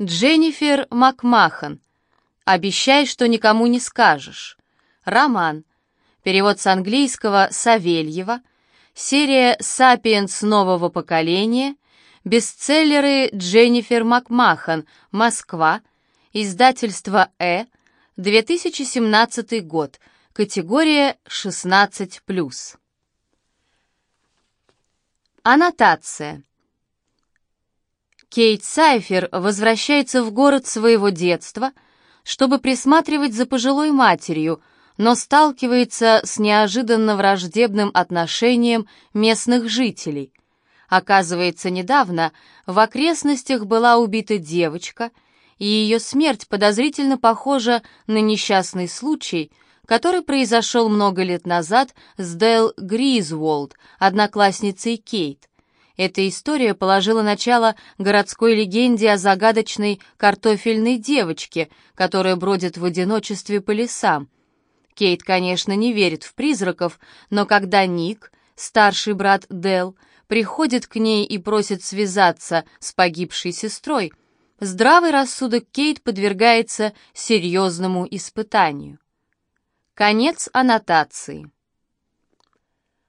Дженнифер Макмахан. «Обещай, что никому не скажешь». Роман. Перевод с английского Савельева. Серия «Сапиенс нового поколения». Бестселлеры Дженнифер Макмахан. Москва. Издательство «Э». 2017 год. Категория 16+. Аннотация. Кейт Сайфер возвращается в город своего детства, чтобы присматривать за пожилой матерью, но сталкивается с неожиданно враждебным отношением местных жителей. Оказывается, недавно в окрестностях была убита девочка, и ее смерть подозрительно похожа на несчастный случай, который произошел много лет назад с Дэл Гризволд, одноклассницей Кейт. Эта история положила начало городской легенде о загадочной картофельной девочке, которая бродит в одиночестве по лесам. Кейт, конечно, не верит в призраков, но когда Ник, старший брат Дел, приходит к ней и просит связаться с погибшей сестрой, здравый рассудок Кейт подвергается серьезному испытанию. Конец аннотации.